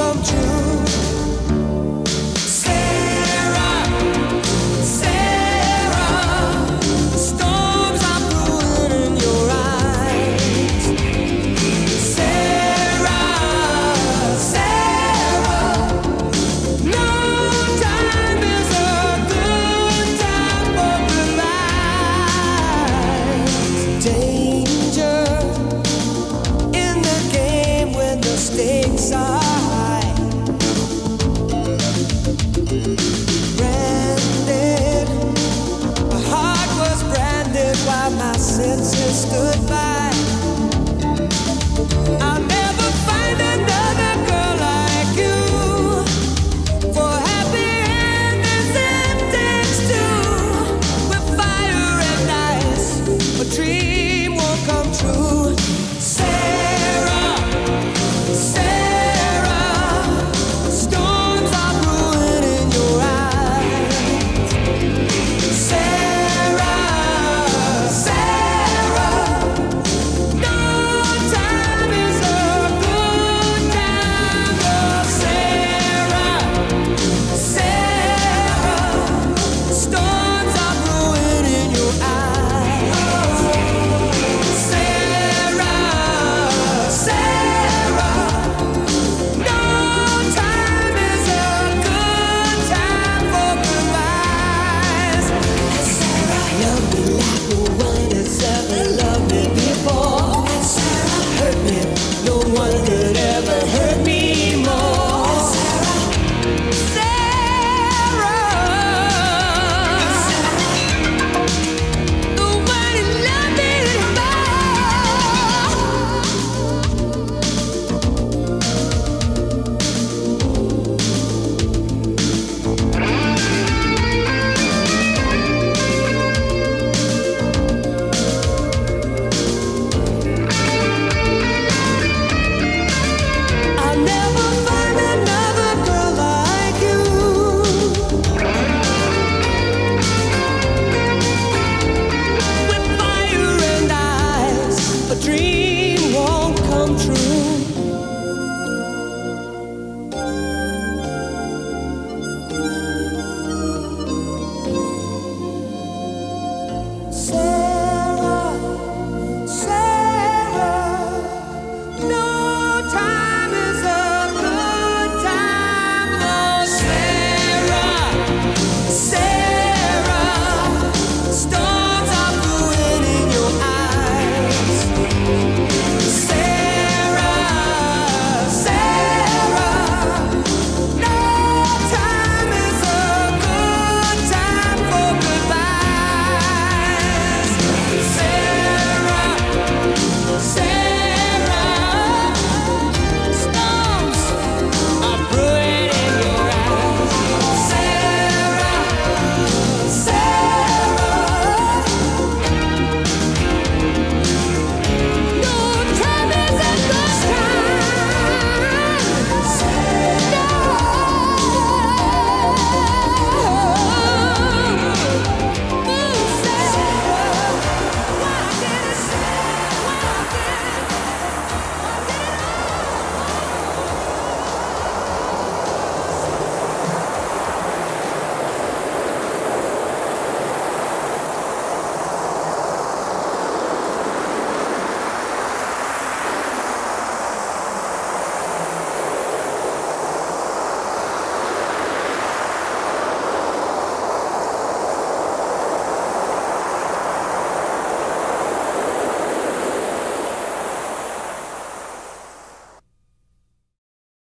come true.